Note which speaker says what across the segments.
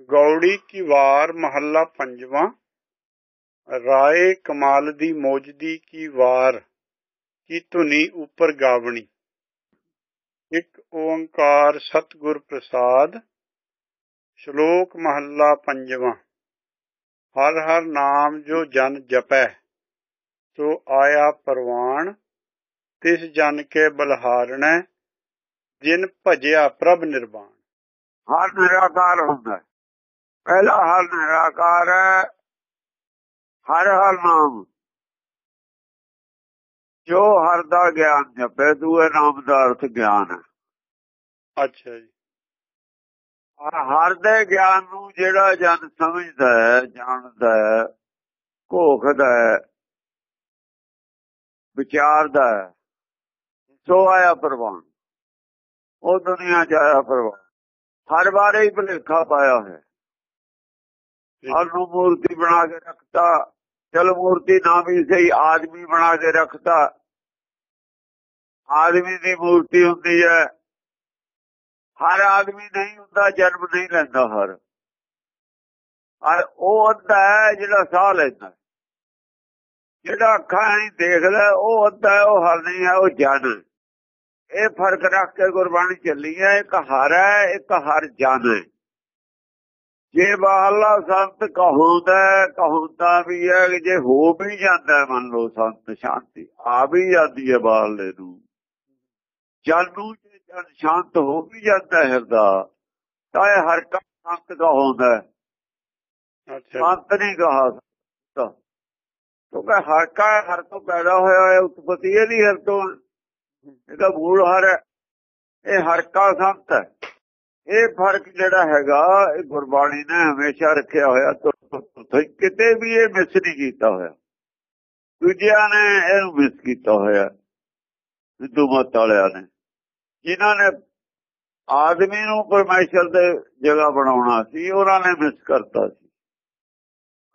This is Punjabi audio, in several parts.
Speaker 1: ਗੌੜੀ ਕੀ ਵਾਰ ਮਹੱਲਾ ਪੰਜਵਾਂ। ਰਾਏ ਕਮਾਲ ਦੀ ਮੋਜਦੀ ਕੀ ਵਾਰ ਕੀ ਧੁਨੀ ਉੱਪਰ ਗਾਵਣੀ। ਇੱਕ ਓੰਕਾਰ ਸਤਿਗੁਰ ਪ੍ਰਸਾਦ, ਸ਼ਲੋਕ ਮਹੱਲਾ ਪੰਜਵਾਂ। ਹਰ ਹਰ ਨਾਮ ਜੋ ਜਨ ਜਪੈ, ਸੋ ਆਇਆ ਪਰਵਾਨ ਤਿਸ ਜਨ ਕੇ ਬਲਹਾਰਣੈ, ਜਿਨ ਭਜਿਆ ਪ੍ਰਭ ਨਿਰਵਾਣ।
Speaker 2: ਹਰ ਨਿਰਾਕਾਰ ਹੁੰਦਾ ਹੈ। ਪਹਿਲਾ ਹਰ ਨਿਰਾਕਾਰ ਹੈ ਹਰ ਹਰ ਨਾਮ। ਜੋ ਹਰ ਦਾ ਗਿਆਨ ਜਪੇ ਦੂਏ ਨਾਮ ਦਾ ਅਰਥ ਗਿਆਨ ਹੈ।
Speaker 1: ਅੱਛਾ ਜੀ।
Speaker 2: ਹਰ ਦੇ ਗਿਆਨ ਨੂੰ ਜਿਹੜਾ ਜਨ ਸਮਝਦਾ ਹੈ ਜਾਣਦਾ ਹੈ ਘੋਖਦਾ ਹੈ ਵਿਚਾਰਦਾ ਹੈ ਸੋ ਆਇਆ ਪ੍ਰਵਾਨ। ਉਹ ਦੁਨੀਆ ਚ ਆਇਆ ਪ੍ਰਵਾਨ। ਹਰ ਬਾਰੇ ਹੀ ਭੁਲੇਖਾ ਪਾਇਆ ਹੈ ਹਰ ਮੂਰਤੀ ਬਣਾ ਕੇ ਰੱਖਤਾ, ਚਲ ਮੂਰਤੀ ਨਾ ਵੀ ਸਹੀ, ਆਦਮੀ ਬਣਾ ਕੇ ਰੱਖਤਾ। ਆਦਮੀ ਦੀ ਮੂਰਤੀ ਹੁੰਦੀ ਹੈ। ਹਰ ਆਦਮੀ ਨਹੀਂ ਹੁੰਦਾ, ਜਨਮ ਨਹੀਂ ਲੈਂਦਾ ਹਰ। ਔਰ ਉਹ ਅੱਧਾ ਹੈ ਜਿਹੜਾ ਸਾਹ ਲੈਂਦਾ ਜਿਹੜਾ ਅੱਖਾਂ ਨਹੀਂ ਦੇਖਦਾ, ਉਹ ਅੱਧਾ ਹੈ, ਉਹ ਹਰ ਨਹੀਂ ਹੈ, ਉਹ ਜਨ ਇਹ ਫ਼ਰਕ ਰੱਖ ਕੇ ਗੁਰਬਾਣੀ ਚੱਲੀ ਹੈ, ਇੱਕ ਹਰ ਹੈ, ਇੱਕ ਹਰ ਜਨ ਹੈ। ਜੇ ਬਾਹਲਾ ਸੰਤ ਕਹੋਂਦਾ ਕਹੋਂਦਾ ਵੀ ਹੈ ਕਿ ਜੇ ਹੋ ਵੀ ਜਾਂਦਾ ਮੰਨ ਲਓ ਸੰਤ ਸ਼ਾਂਤੀ ਆ ਵੀ ਜਾਂਦੀ ਹੈ ਬਾਹਲੇ ਨੂੰ। ਜਨ ਜੇ ਜਨ ਸ਼ਾਂਤ ਹੋ ਵੀ ਜਾਂਦਾ ਹਿਰਦਾ ਤਾਂ ਇਹ ਹਰ ਕਾ ਸੰਤ ਕਹੋਂਦਾ ਹੈ।
Speaker 1: ਅੱਛਾ।
Speaker 2: ਸੰਤ ਨਹੀਂ ਕਹਾ ਸਕਦਾ। ਕਿਉਂਕਿ ਹਰ ਕਾ ਹਰ ਤੋਂ ਪੈਦਾ ਹੋਇਆ ਹੈ ਉਤਪਤੀ ਇਹਦੀ ਹਰ ਤੋਂ। ਇਹਦਾ ਮੂਲ ਹਰ ਹੈ। ਇਹ ਹਰ ਕਾ ਸੰਤ ਹੈ। ਇਹ ਫ਼ਰਕ ਜਿਹੜਾ ਹੈਗਾ, ਇਹ ਗੁਰਬਾਣੀ ਨੇ ਹਮੇਸ਼ਾ ਰੱਖਿਆ ਹੋਇਆ ਕਿਤੇ ਵੀ ਇਹ ਮਿਸ ਨਹੀਂ ਕੀਤਾ ਹੋਇਆ। ਦੂਜਿਆਂ ਨੇ ਇਹਨੂੰ ਮਿਸ ਕੀਤਾ ਹੋਇਆ, ਸਿੱਧੂ ਮਤ ਵਾਲਿਆਂ ਨੇ। ਜਿਨ੍ਹਾਂ ਨੇ ਆਦਮੀ ਨੂੰ ਪਰਮੇਸ਼ਰ ਦੇ ਜਗ੍ਹਾ ਬਣਾਉਣਾ ਸੀ, ਉਹਨਾਂ ਨੇ ਮਿਸ ਕਰਤਾ ਸੀ।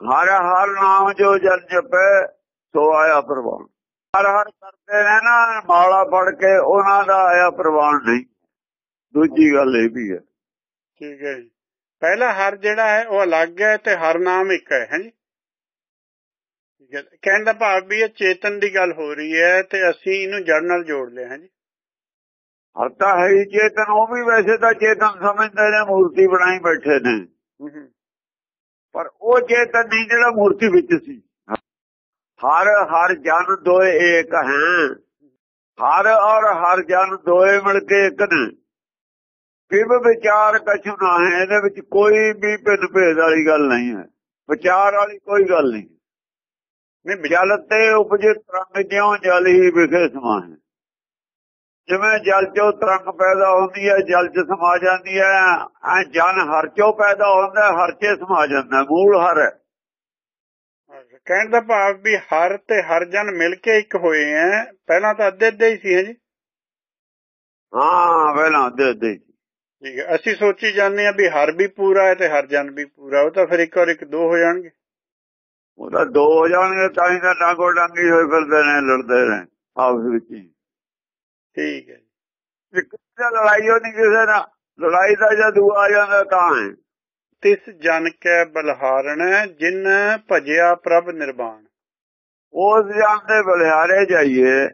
Speaker 2: ਹਰ ਹਰ ਨਾਮ ਜੋ ਜਨ ਜਪੇ, ਸੋ ਆਇਆ ਪ੍ਰਵਾਨ। ਹਰ ਹਰ ਕਰਦੇ ਨੇ ਨਾ, ਮਾਲਾ ਫੜ ਕੇ ਉਹਨਾਂ ਦਾ ਆਇਆ ਪ੍ਰਵਾਨ ਨਹੀਂ। ਦੂਜੀ ਗੱਲ ਇਹ ਵੀ ਹੈ।
Speaker 1: ਠੀਕ ਹੈ ਜੀ। ਪਹਿਲਾ ਹਰ ਜਿਹੜਾ ਹੈ ਉਹ ਅਲੱਗ ਹੈ ਤੇ ਹਰ ਨਾਮ ਇੱਕ ਹੈ ਹੈ ਜੀ? ਠੀਕ ਹੈ। ਕਹਿਣ ਦਾ ਭਾਵ ਵੀ ਇਹ ਚੇਤਨ ਦੀ ਗੱਲ ਹੋ ਰਹੀ ਹੈ ਤੇ ਅਸੀਂ ਇਹਨੂੰ ਜੜ ਨਾਲ ਜੋੜ ਲਿਆ ਹੈ ਜੀ?
Speaker 2: ਹਰ ਤਾਂ ਹੈ ਹੀ ਚੇਤਨ ਉਹ ਵੀ ਵੈਸੇ ਤਾਂ ਚੇਤਨ ਸਮਝਦੇ ਨੇ ਮੂਰਤੀ ਬਣਾਈ ਬੈਠੇ ਨੇ। ਪਰ ਉਹ ਚੇਤਨ ਨਹੀਂ ਜਿਹੜਾ ਮੂਰਤੀ ਵਿੱਚ ਸੀ। ਹਰ ਹਰ ਜਨ ਦੋਏ ਏਕ ਹੈ। ਹਰ ਔਰ ਹਰ ਜਨ ਦੋਏ ਮਿਲ ਕੇ ਇੱਕ ਨੇ। ਕਿਵ ਵਿਚਾਰ ਕਛੁ ਨਾ ਹੈ ਇਹਦੇ ਵਿੱਚ ਕੋਈ ਵੀ ਭਿੰਨ ਭੇਦ ਵਾਲੀ ਗੱਲ ਨਹੀਂ ਹੈ। ਵਿਚਾਰ ਵਾਲੀ ਕੋਈ ਗੱਲ ਨਹੀਂ।
Speaker 1: ਨਹੀਂ
Speaker 2: ਜਲ ਤੇ ਉਪਜੇ ਤਰੰਗ ਜਿਉ ਜਲ ਹੀ ਵਿਖੇ ਸਮਾ ਹੈ ਜਿਵੇਂ ਜਲ ਚੋਂ ਤਰੰਗ ਪੈਦਾ ਹੁੰਦੀ ਹੈ ਜਲ ਚ ਸਮਾ ਜਾਂਦੀ ਹੈ ਐ ਜਨ ਹਰ ਚੋਂ ਪੈਦਾ ਹੁੰਦਾ ਹਰ ਚ ਸਮਾ ਜਾਂਦਾ ਮੂਲ ਹਰ ਹੈ।
Speaker 1: ਕਹਿਣ ਦਾ ਭਾਵ ਵੀ ਹਰ ਤੇ ਹਰ ਜਨ ਮਿਲ ਕੇ ਇੱਕ ਹੋਏ ਹੈ ਪਹਿਲਾਂ ਤਾਂ ਅੱਧੇ ਅੱਧੇ ਹੀ ਸੀ ਹੈ ਜੀ?
Speaker 2: ਹਾਂ ਪਹਿਲਾਂ ਦੇ ਦੇ
Speaker 1: ਠੀਕ ਹੈ। ਅਸੀਂ ਸੋਚੀ ਜਾਂਦੇ ਆ ਵੀ ਹਰ ਵੀ ਪੂਰਾ ਹੈ ਤੇ ਹਰ ਜਨ ਵੀ ਪੂਰਾ ਉਹ ਤਾਂ ਫਿਰ ਇੱਕ ਔਰ ਇੱਕ ਦੋ ਹੋ ਜਾਣਗੇ।
Speaker 2: ਉਹਦਾ ਦੋ ਹੋ ਜਾਣਗੇ ਤਾਂ ਹੀ ਤਾਂ ਡਾਂਗੋ ਡਾਂਗੀ ਹੋਏ ਫਿਰਦੇ ਨੇ ਲੜਦੇ ਨੇ ਆਪਸ ਵਿੱਚ
Speaker 1: ਠੀਕ ਹੈ।
Speaker 2: ਇੱਕ ਤਾਂ ਲੜਾਈ ਹੋ ਨਹੀਂ ਕਿਸੇ ਨਾਲ ਲੜਾਈ ਦਾ ਜਦ ਆ ਜਾਂਦਾ ਤਾਂ ਹੈ।
Speaker 1: ਤਿਸ ਜਨ ਕੈ ਬਲਹਾਰਣ ਜਿਨ ਭਜਿਆ ਪ੍ਰਭ ਨਿਰਵਾਣ।
Speaker 2: ਉਸ ਜਾਂਦੇ ਬਲਿਹਾਰੇ ਜਾਈਏ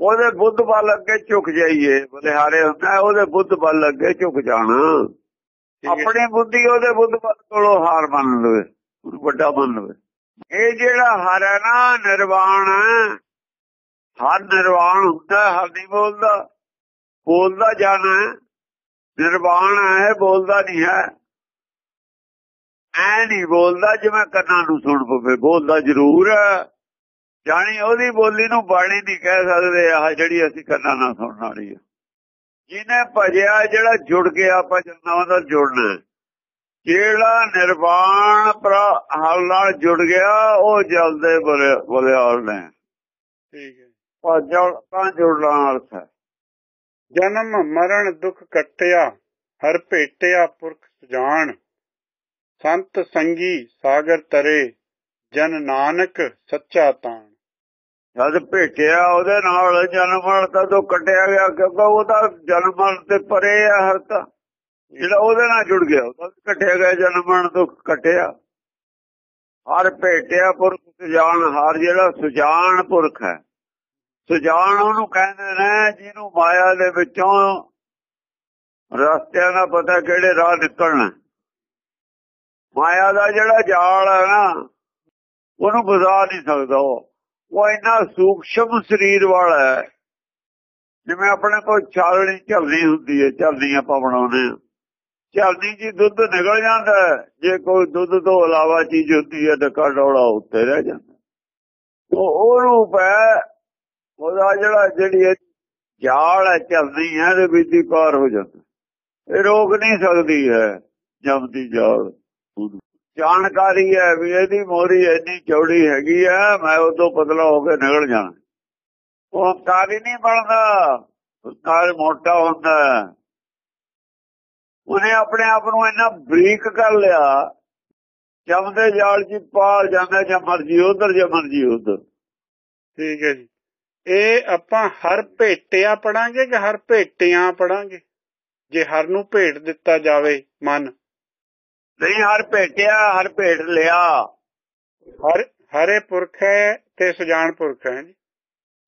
Speaker 2: ਉਹਦੇ ਬੁੱਧ ਵੱਲ ਅੱਗੇ ਝੁਕ ਜਾਈਏ ਬਲਿਹਾਰੇ ਹੁੰਦਾ ਉਹਦੇ ਬੁੱਧ ਵੱਲ ਅੱਗੇ ਝੁਕ ਜਾਣਾ। ਆਪਣੀ ਬੁੱਧੀ ਉਹਦੇ ਬੁੱਧ ਵੱਲ ਕੋਲੋਂ ਹਾਰ ਮੰਨ ਲਵੇ ਵੱਡਾ ਮੰਨ ਲਵੇ। ਇਹ ਜਿਹੜਾ ਹਰ ਹੈ ਨਾ ਨਿਰਵਾਣ ਹਰ ਨਿਰਵਾਣ ਹੁੰਦਾ ਹਰ ਨਹੀਂ ਬੋਲਦਾ। ਬੋਲਦਾ ਜਾਣਾ ਨਿਰਵਾਣ ਹੈ ਬੋਲਦਾ ਨਹੀਂ ਹੈ। ਐ ਨਹੀਂ ਬੋਲਦਾ ਜਿਵੇਂ ਕੰਨਾਂ ਨੂੰ ਸੁਣ ਪਵੇ। ਬੋਲਦਾ ਜ਼ਰੂਰ ਹੈ। ਜਾਣੀ ਉਹਦੀ ਬੋਲੀ ਨੂੰ ਬਾਣੀ ਨਹੀਂ ਕਹਿ ਸਕਦੇ ਆਹ ਜਿਹੜੀ ਅਸੀਂ ਕੰਨਾਂ ਨਾਲ ਸੁਣਨ ਵਾਲੀ ਹੈ ਜਿਹਨੇ ਭਜਿਆ ਜਿਹੜਾ ਜੁੜ ਗਿਆ ਭਜਨ ਨਾਲ ਜੁੜਨਾ। ਜਿਹੜਾ ਨਿਰਵਾਣ ਹਲ ਨਾਲ ਜੁੜ ਗਿਆ ਉਹ ਜਲਦੇ ਬਲਿਆਲ ਨੇ।
Speaker 1: ਠੀਕ ਹੈ।
Speaker 2: ਭਜਣ ਤਾਂ ਜੁੜਨਾ ਅਰਥ ਹੈ।
Speaker 1: ਜਨਮ ਮਰਨ ਦੁਖ ਕੱਟਿਆ ਹਰ ਭੇਟਿਆ ਪੁਰਖ ਸੁਜਾਨ ਸੰਤ ਸੰਗੀ ਸਾਗਰ ਤਰੇ ਜਨ ਨਾਨਕ ਸੱਚਾ ਤਾਣ।
Speaker 2: ਜਦ ਭੇਟਿਆ ਉਹਦੇ ਨਾਲ ਜਨਮ ਮਰਨ ਤਾਂ ਤੋਂ ਕੱਟਿਆ ਗਿਆ, ਕਿਉਂਕਿ ਉਹਦਾ ਜਨਮ ਮਰਨ ਤੇ ਪਰੇ ਹੈ ਹਰ ਤਾਂ। ਜਿਹੜਾ ਉਹਦੇ ਨਾਲ ਜੁੜ ਗਿਆ ਉਹ ਇਕੱਠੇ ਗਏ ਜਨਮਣ ਤੋਂ ਕੱਟਿਆ। ਹਰ ਭੇਟਿਆ ਪੁਰਖ, ਸੁਜਾਨ, ਹਰ ਜਿਹੜਾ ਸੁਜਾਨ ਪੁਰਖ ਹੈ। ਸੁਜਾਨ ਉਹਨੂੰ ਕਹਿੰਦੇ ਨੇ, ਜਿਹਨੂੰ ਮਾਇਆ ਦੇ ਵਿੱਚੋਂ ਰਸਤਿਆਂ ਦਾ ਪਤਾ ਕਿਹੜੇ ਰਾਹ ਨਿਕਲਣਾ ਮਾਇਆ ਦਾ ਜਿਹੜਾ ਜਾਲ ਹੈ ਨਾ, ਉਹਨੂੰ ਬੁਝਾ ਨਹੀਂ ਸਕਦਾ ਉਹ। ਉਹ ਇੰਨਾ ਸੂਖਸ਼ਮ ਸਰੀਰ ਵਾਲਾ ਹੈ, ਜਿਵੇਂ ਆਪਣੇ ਕੋਲ ਚਾਲਣੀ ਝਲਦੀ ਹੁੰਦੀ ਹੈ ਝਲਦੀ ਆਪਾਂ ਬਣਾਉਂਦੇ ਹਾਂ। ਝਲਦੀ ਜੀ ਦੁੱਧ ਨਿਕਲ ਜਾਂਦਾ ਜੇ ਕੋਈ ਦੁੱਧ ਤੋਂ ਇਲਾਵਾ ਚੀਜ਼ ਹੁੰਦੀ ਹੈ ਡੱਕਾ ਡੋਲਾ ਉੱਤੇ ਰਹਿ ਜਾਂਦਾ ਉਹ ਰੂਪ ਹੈ, ਉਹਦਾ ਜਿਹੜਾ ਜਿਹੜੀ ਜਾਲ ਹੈ ਝਲਦੀ ਹੈ ਤੇ ਬੀਤੀ ਪਾਰ ਹੋ ਜਾਂਦਾ ਇਹ ਰੋਕ ਨਹੀਂ ਸਕਦੀ ਹੈ, ਜਮਦੀ ਜਾਲ। ਜਾਣਕਾਰੀ ਹੈ ਵੀ ਇਹਦੀ ਮੋਰੀ ਇੰਨੀ ਚੌੜੀ ਹੈਗੀ ਆ, ਮੈਂ ਉਦੋਂ ਪਤਲਾ ਹੋ ਕੇ ਨਿਕਲ ਜਾਣਾ। ਉਹ ਕਾਰੀ ਨਹੀਂ ਬਣਦਾ ਕਾਰ ਮੋਟਾ ਹੁੰਦਾ। ਉਹਨੇ ਆਪਣੇ ਆਪ ਨੂੰ ਇੰਨਾ ਬਰੀਕ ਕਰ ਲਿਆ, ਜਮਦੇ ਜਾਲ ਜੀ ਪਾਰ ਜਾਂਦਾ ਜਾਂ ਮਰਜ਼ੀ ਉਧਰ ਜਾਂ ਮਰਜ਼ੀ ਉਧਰ।
Speaker 1: ਠੀਕ ਹੈ ਜੀ। ਇਹ ਆਪਾਂ ਹਰ ਭੇਟਿਆ ਪੜਾਂਗੇ ਕਿ ਹਰ ਭੇਟਿਆਂ ਪੜਾਂਗੇ? ਜੇ ਹਰ ਨੂੰ ਭੇਟ ਦਿੱਤਾ ਜਾਵੇ ਮਨ।
Speaker 2: ਨਹੀਂ ਹਰ ਭੇਟਿਆ ਹਰ ਭੇਟ ਲਿਆ।
Speaker 1: ਹਰ ਹਰੇ ਪੁਰਖ ਹੈ ਤੇ ਸੁਜਾਨ ਪੁਰਖ ਹੈ ਜੀ।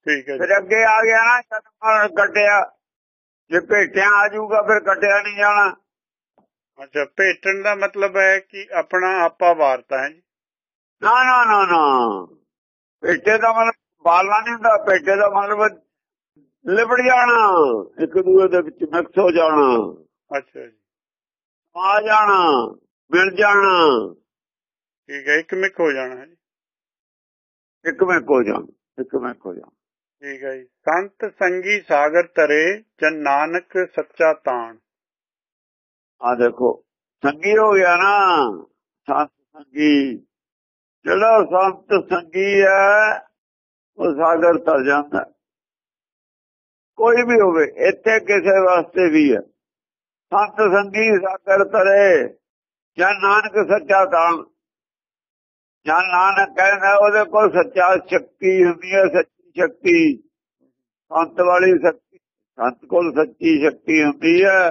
Speaker 1: ਠੀਕ ਹੈ
Speaker 2: ਫਿਰ ਅੱਗੇ ਆ ਗਿਆ ਜਨਮ ਕੱਟਿਆ। ਜੇ ਭੇਟਿਆ ਆ ਜਾਊਗਾ ਫਿਰ ਕੱਟਿਆ ਨਹੀਂ ਜਾਣਾ।
Speaker 1: ਅੱਛਾ ਭੇਟਣ ਦਾ ਮਤਲਬ ਹੈ ਕਿ ਆਪਣਾ ਆਪਾ ਵਾਰਤਾ ਹੈ ਜੀ।
Speaker 2: ਨਾ ਨਾ ਨਾ ਨਾ। ਭੇਟੇ ਦਾ ਮਤਲਬ ਬਾਲਣਾ ਨਹੀਂ ਹੁੰਦਾ ਭੇਟੇ ਦਾ ਮਤਲਬ ਲਿਬੜ ਜਾਣਾ। ਇੱਕ ਦੂਏ ਦੇ ਵਿੱਚ ਮਿਕਸ ਹੋ ਜਾਣਾ।
Speaker 1: ਅੱਛਾ ਜੀ।
Speaker 2: ਆ ਜਾਣਾ। ਮਿਲ ਜਾਣਾ।
Speaker 1: ਠੀਕ ਹੈ ਇੱਕ ਮਿਕ ਹੋ ਜਾਣਾ ਹੈ
Speaker 2: ਇੱਕ ਮਿਕ ਹੋ ਜਾਣਾ ਇੱਕ ਮਿਕ ਹੋ ਜਾਣਾ
Speaker 1: ਠੀਕ ਹੈ ਜੀ। ਸੰਤ ਸੰਗੀ ਸਾਗਰ ਤਰੇ ਜਨ ਨਾਨਕ ਸੱਚਾ ਤਾਣ।
Speaker 2: ਆ ਦੇਖੋ ਸੰਗੀ ਹੋ ਗਿਆ ਨਾ ਸੰਤ ਸੰਗੀ। ਜਿਹੜਾ ਸੰਤ ਸੰਗੀ ਹੈ ਉਹ ਸਾਗਰ ਤਰ ਜਾਂਦਾ। ਕੋਈ ਵੀ ਹੋਵੇ ਇੱਥੇ ਕਿਸੇ ਵਾਸਤੇ ਵੀ ਹੈ। ਸੰਤ ਸੰਗੀ ਸਾਗਰ ਤਰੇ। ਜਨ ਨਾਨਕ ਸੱਚਾ ਤਾਂ ਜਨ ਨਾਨਕ ਕਹਿੰਦਾ ਉਹਦੇ ਕੋਲ ਸੱਚਾ ਸ਼ਕਤੀ ਹੁੰਦੀ ਹੈ, ਸੱਚੀ ਸ਼ਕਤੀ। ਸੰਤ ਵਾਲੀ ਸ਼ਕਤੀ ਸੰਤ ਕੋਲ ਸੱਚੀ ਸ਼ਕਤੀ ਹੁੰਦੀ ਹੈ।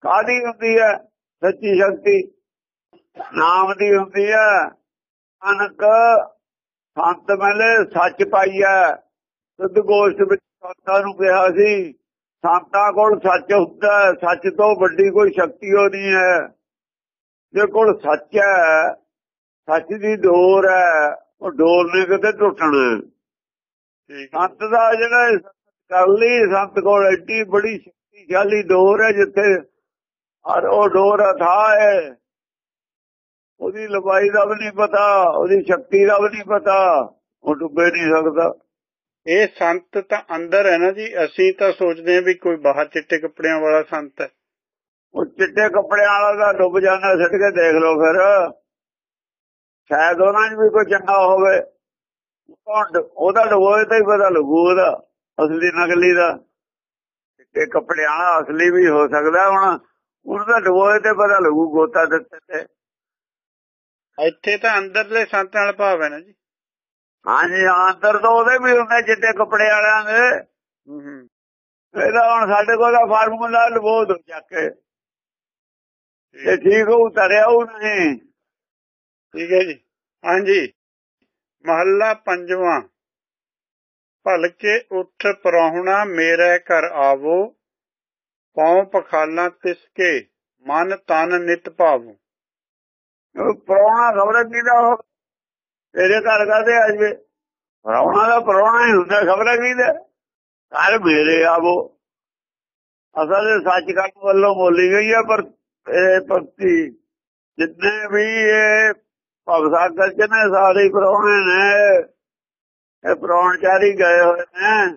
Speaker 2: ਕਾਦੀ ਹੁੰਦੀ ਹੈ? ਸੱਚੀ ਸ਼ਕਤੀ। ਨਾਮ ਦੀ ਹੁੰਦੀ ਹੈ। ਅਨਕ ਸੰਤ ਮਲੇ, ਸੱਚ ਪਾਈਆ ਸਿੱਧ ਗੋਸ਼ਟ ਵਿੱਚ ਸੰਤਾਂ ਨੂੰ ਕਿਹਾ ਸੀ, ਸੰਤਾਂ ਕੋਲ ਸੱਚ ਹੁੰਦਾ ਸੱਚ ਤੋਂ ਵੱਡੀ ਕੋਈ ਸ਼ਕਤੀ ਹੋ ਨਹੀਂ ਹੈ। ਜੇ ਕੋਲ ਸੱਚ ਹੈ ਸੱਚ ਦੀ ਡੋਰ ਹੈ ਉਹ ਡੋਰ ਨੇ ਕਿਤੇ ਟੁੱਟਣਾ। ਸੰਤ ਦਾ ਜਿਹੜਾ ਕਾਲੀ ਸੰਤ ਕੋਲ ਐਡੀ ਬੜੀ ਸ਼ਕਤੀਸ਼ਾਲੀ ਡੋਰ ਹੈ ਜਿੱਥੇ ਔਰ ਉਹ ਡੋਰ ਅਥਾ ਹੈ। ਉਹਦੀ ਲੰਬਾਈ ਦਾ ਵੀ ਨਹੀਂ ਪਤਾ ਉਹਦੀ ਸ਼ਕਤੀ ਦਾ ਵੀ ਨਹੀਂ ਪਤਾ ਉਹ ਡੁੱਬੇ ਨਹੀਂ ਸਕਦਾ।
Speaker 1: ਇਹ ਸੰਤ ਤਾਂ ਅੰਦਰ ਹੈ ਨਾ ਜੀ ਅਸੀਂ ਤਾਂ ਸੋਚਦੇ ਹਾਂ ਵੀ ਕੋਈ ਬਾਹਰ ਚਿੱਟੇ ਕੱਪੜਿਆਂ ਵਾਲਾ ਸੰਤ ਹੈ।
Speaker 2: ਉਹ ਚਿੱਟੇ ਕੱਪੜਿਆਂ ਵਾਲਾ ਦਾ ਡੁੱਬ ਜਾਂਦਾ ਸਿੱਟ ਕੇ ਦੇਖ ਲਓ ਫਿਰ। ਸ਼ਾਇਦ ਉਹਨਾਂ 'ਚ ਵੀ ਕੋਈ ਚੰਗਾ ਹੋਵੇ। ਉਹਦਾ ਡੁਬੋਏ ਤਾਂ ਹੀ ਪਤਾ ਲੱਗੂ ਉਹਦਾ ਅਸਲੀ ਨਕਲੀ ਦਾ। ਚਿੱਟੇ ਕੱਪੜਿਆਂ ਵਾਲਾ ਅਸਲੀ ਵੀ ਹੋ ਸਕਦਾ ਹੁਣ। ਉਹਦਾ ਡੁਬੋਏ ਤੇ ਪਤਾ ਲੱਗੂ ਗੋਤਾ ਦਿੱਤੇ ਤੇ।
Speaker 1: ਇੱਥੇ ਤਾਂ ਅੰਦਰਲੇ ਸੰਤ ਨਾਲ ਭਾਵ ਹੈ ਨਾ ਜੀ।
Speaker 2: ਹਾਂਜੀ ਅੰਦਰ ਤਾਂ ਉਹਦੇ ਵੀ ਹੁੰਦੇ ਚਿੱਟੇ ਕੱਪੜੇ ਵਾਲਿਆਂ ਦੇ।
Speaker 1: ਹੂੰ ਹੂੰ।
Speaker 2: ਇਹਦਾ ਹੁਣ ਸਾਡੇ ਕੋਲ ਦਾ ਫਾਰਮੂਲਾ ਲਬੋ ਦੋ ਚੱਕ ਕੇ। ਇਹ ਠੀਕ ਹੋ ਉਤਰਿਆ ਉਹ ਨਹੀਂ
Speaker 1: ਠੀਕ ਹੈ ਜੀ। ਹਾਂਜੀ। ਮਹੱਲਾ ਪੰਜਵਾਂ। ਭਲਕੇ ਉੱਠ ਪਰਹੁਣਾ, ਮੇਰੇ ਘਰ ਆਵੋ। ਪਉ ਪਖਾਲਾਂ ਤਿਸਕੇ, ਮਨ ਤਨ ਨਿਤ ਭਾਵੋ।
Speaker 2: ਪਰੌਣਾ ਖਬਰ ਕੀ ਦਾ ਤੇਰੇ ਘਰ ਕਾਦੇ ਆ ਜਵੇ? ਪਰੌਣਾ ਦਾ ਪਰੌਣਾ ਹੀ ਹੁੰਦਾ, ਖਬਰ ਕੀ ਘਰ ਮੇਰੇ ਆਵੋ। ਅਸਲ ਸੱਚ ਕਰਨ ਵੱਲੋਂ ਬੋਲੀ ਗਈ ਆ, ਪਰ ਇਹ ਭਗਤੀ ਜਿੰਨੇ ਵੀ ਇਹ ਭਗਸਾਗਰ ਚ ਨੇ ਸਾਰੇ ਪਰੌਣੇ ਨੇ, ਇਹ ਪਰੌਣਚਾਰੀ ਗਏ ਹੋਏ ਨੇ।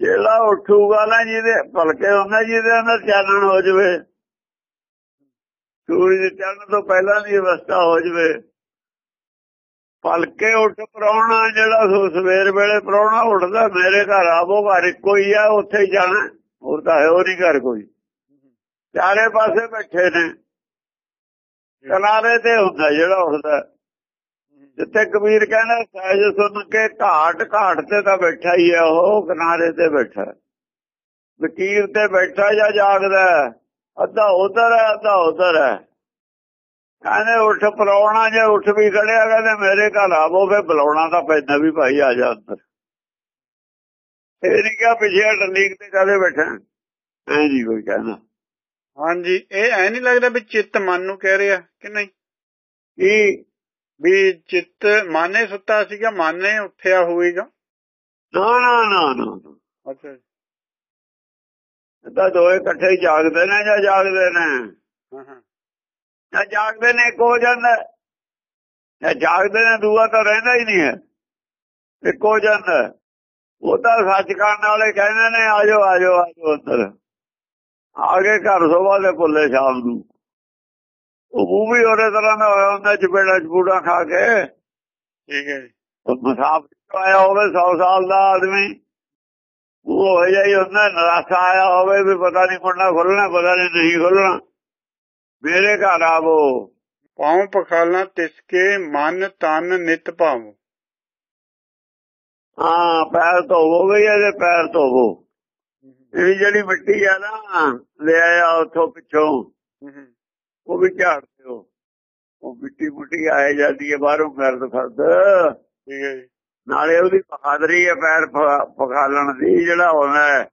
Speaker 2: ਜਿਹੜਾ ਉੱਠੂਗਾ ਨਾ ਜਿਹਦੇ, ਭਲਕੇ ਹੁੰਦਾ ਜਿਹਦੇ ਅੰਦਰ ਚਾਨਣ ਹੋ ਜਵੇ। ਸੂਰਜ ਚੜ੍ਹਨ ਤੋਂ ਪਹਿਲਾਂ ਦੀ ਅਵਸਥਾ ਹੋ ਜਵੇ। ਭਲਕੇ ਉੱਠ ਪ੍ਰਾਹੁਣਾ, ਜਿਹੜਾ ਸੋ ਸਵੇਰ ਵੇਲੇ ਪ੍ਰਾਹੁਣਾ ਉੱਠਦਾ, ਮੇਰੇ ਘਰ ਆਵੋ, ਘਰ ਇੱਕੋ ਹੀ ਆ, ਉੱਥੇ ਜਾਣਾ। ਹੋਰ ਤਾਂ ਹੈ ਉਹ ਨਹੀਂ ਘਰ ਕੋਈ। ਚਾਰੇ ਪਾਸੇ ਬੈਠੇ ਨੇ। ਕਿਨਾਰੇ ਤੇ ਹੁੰਦਾ ਜਿਹੜਾ ਉੱਠਦਾ। ਜਿੱਥੇ ਕਬੀਰ ਕਹਿੰਦਾ, ਸਹਿਜ ਸੁਣ ਕੇ ਘਾਟ ਘਾਟ ਤੇ ਤਾਂ ਬੈਠਾ ਹੀ ਹੈ ਉਹ ਕਿਨਾਰੇ ਤੇ ਬੈਠਾ। ਵਕੀਰ ਤੇ ਬੈਠਾ ਜਾਂ ਜਾਗਦਾ ਅੱਧਾ ਉਧਰ ਹੈ, ਅੱਧਾ ਉਧਰ ਹੈ। ਕਹਿੰਦੇ, ਉੱਠ ਪਲਾਉਣਾ ਜੇ ਉੱਠ ਵੀ ਖੜਿਆ, ਕਹਿੰਦੇ, ਮੇਰੇ ਘਰ ਆਵੋ ਫੇ ਬੁਲਾਉਣਾ ਤਾਂ ਪੈਂਦਾ ਵੀ ਭਾਈ ਆ ਜਾ ਅੰਦਰ। ਇਹ ਨਹੀਂ ਕਿਹਾ, ਪਿਛੇ ਟਲੀਕ ਤੇ ਕਾਦੇ ਬੈਠਾ? ਐ ਜੀ ਕੋਈ ਕਹਿੰਦਾ।
Speaker 1: ਹਾਂਜੀ ਇਹ ਐ ਨਹੀਂ ਲੱਗਦਾ ਵੀ ਚਿੱਤ ਮਨ ਨੂੰ ਕਹਿ ਰਿਹਾ ਕਿ ਨਹੀਂ?
Speaker 2: ਕੀ
Speaker 1: ਵੀ ਚਿੱਤ ਮਾਨੇ ਸੁੱਤਾ ਸੀਗਾ ਮਾਨੇ ਉੱਠਿਆ ਹੋਵੇਗਾ?
Speaker 2: ਨਾ ਨਾ ਨਾ ਨਾ।
Speaker 1: ਅੱਛਾ
Speaker 2: ਇਹ ਤਾਂ ਦੋਏ ਇਕੱਠੇ ਹੀ ਜਾਗਦੇ ਨੇ ਜਾਂ ਜਾਗਦੇ ਨੇ?
Speaker 1: ਹਾਂ ਹਾਂ।
Speaker 2: ਜਾਂ ਜਾਗਦੇ ਨੇ ਹੋ ਜਾਂਦਾ। ਜਾਂ ਜਾਗਦੇ ਨੇ ਦੂਆ ਤਾਂ ਰਹਿੰਦਾ ਹੀ ਨਹੀਂ ਹੈ। ਇੱਕ ਜਾਂਦਾ। ਉਹ ਤਾਂ ਸੱਚ ਕਰਨ ਵਾਲੇ ਕਹਿੰਦੇ ਨੇ ਆਜੋ ਆਜੋ ਆਜੋ ਅੰਦਰ। ਆਗੇ ਘਰ ਸੋਭਾ ਦੇ ਪੁੱਲੇ ਸ਼ਾਮ ਨੂੰ। ਉਹ ਮੂੰਹ ਵੀ ਉਹਦੇ ਤਰ੍ਹਾਂ ਦਾ ਹੋਇਆ ਹੁੰਦਾ ਚਪੇੜਾ ਚਪੂੜਾ ਖਾ ਕੇ।
Speaker 1: ਠੀਕ ਹੈ ਜੀ।
Speaker 2: ਉਹ ਮੁਸਾਫਰ ਆਇਆ ਹੋਵੇ 100 ਸਾਲ ਦਾ ਆਦਮੀ। ਉਹ ਹੋ ਜਾਈ ਹੁੰਦਾ ਨਰਾਸਾ ਆਇਆ ਹੋਵੇ ਵੀ ਪਤਾ ਨਹੀਂ ਮੁੰਡਾ ਖੁੱਲਣਾ ਪਤਾ ਨਹੀਂ ਨਹੀਂ ਖੁੱਲਣਾ। ਮੇਰੇ ਘਰ ਆਵੋ।
Speaker 1: ਪਾਉ ਪਖਾਲਣਾ ਤਿਸਕੇ ਮਨ ਤਨ ਨਿਤ ਭਾਵੋ।
Speaker 2: ਹਾਂ ਪੈਰ ਧੋਵੋ ਵੀ ਇਹਦੇ ਪੈਰ ਧੋਵੋ। ਇਹ ਜਿਹੜੀ ਮਿੱਟੀ ਆ ਨਾ ਲੈ ਆਇਆ ਉੱਥੋਂ ਪਿੱਛੋਂ। ਉਹ ਵੀ ਝਾੜ ਦਿਓ। ਉਹ ਮਿੱਟੀ ਮੁੱਟੀ ਆਏ ਜਾਂਦੀ ਹੈ ਬਾਹਰੋਂ ਫਰਦ
Speaker 1: ਠੀਕ ਹੈ ਜੀ।
Speaker 2: ਨਾਲੇ ਉਹਦੀ ਬਹਾਦਰੀ ਹੈ ਪੈਰ ਪਖਾਲਣ ਦੀ ਜਿਹੜਾ ਹੁੰਦਾ ਹੈ,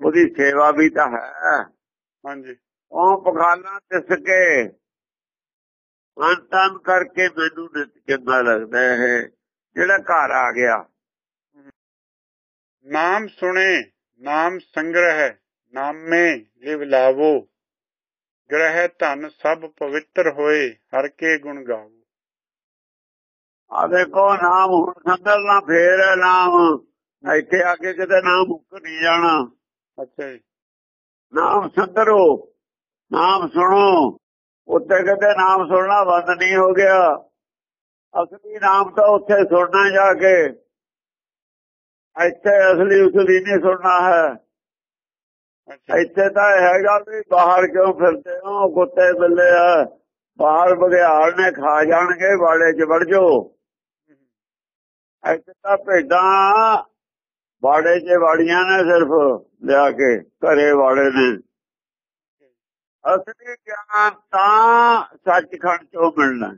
Speaker 2: ਉਹਦੀ ਸੇਵਾ ਵੀ ਤਾਂ ਹੈ।
Speaker 1: ਹਾਂਜੀ।
Speaker 2: ਉਹ ਪਖਾਲਣਾ ਤਿਸ ਕੇ ਅੰਤਨ ਕਰਕੇ ਮੈਨੂੰ ਨਿਤ ਚੰਗਾ ਲੱਗਦਾ ਹੈ ਜਿਹੜਾ ਘਰ ਆ ਗਿਆ।
Speaker 1: ਨਾਮ ਸੁਣੇ। ਨਾਮ ਸੰਗ੍ਰਹਿ ਨਾਮੇ ਲਿਵ ਲਾਵੋ। ਗ੍ਰਹਿ ਧਨ ਸਭ ਪਵਿੱਤਰ ਹੋਏ ਹਰ ਕੇ ਗੁਣ ਗਾਵੋ।
Speaker 2: ਆ ਦੇਖੋ ਨਾਮ ਹੁਣ ਸੰਦਲਣਾ ਫੇਰ ਹੈ ਨਾਮ ਇੱਥੇ ਆ ਕੇ ਕਿਤੇ ਨਾਮ ਮੁੱਕ ਨਹੀਂ ਜਾਣਾ।
Speaker 1: ਅੱਛਾ ਜੀ।
Speaker 2: ਨਾਮ ਸੰਦਰੋ ਨਾਮ ਸੁਣੋ। ਉੱਤੇ ਕਿਤੇ ਨਾਮ ਸੁਣਨਾ ਬੰਦ ਨਹੀਂ ਹੋ ਗਿਆ। ਅਸਲੀ ਨਾਮ ਤਾਂ ਉੱਥੇ ਸੁਣਨਾ ਜਾ ਕੇ। ਇੱਥੇ ਅਸਲੀ ਉਸਲੀ ਨਹੀਂ ਸੁਣਨਾ ਹੈ। ਇੱਥੇ ਤਾਂ ਹੈਗਾ ਵੀ ਬਾਹਰ ਕਿਉਂ ਫਿਰਦੇ ਹੋ? ਕੁੱਤੇ ਬਿੱਲੇ ਆ। ਬਾਹਰ ਬਗਿਆੜ ਨੇ ਖਾ ਜਾਣਗੇ ਵਾੜੇ 'ਚ ਵੜ ਜਾਓ। ਇੱਥੇ ਤਾਂ ਭੇਡਾਂ ਬਾੜੇ 'ਚ ਵਾੜੀਆਂ ਨੇ ਸਿਰਫ ਲਿਆ ਕੇ ਘਰੇ ਵਾੜੇ ਨੇ। ਅਸਲੀ ਗਿਆਨ ਤਾਂ ਸੱਚਖੰਡ ਚੋਂ ਮਿਲਣਾ।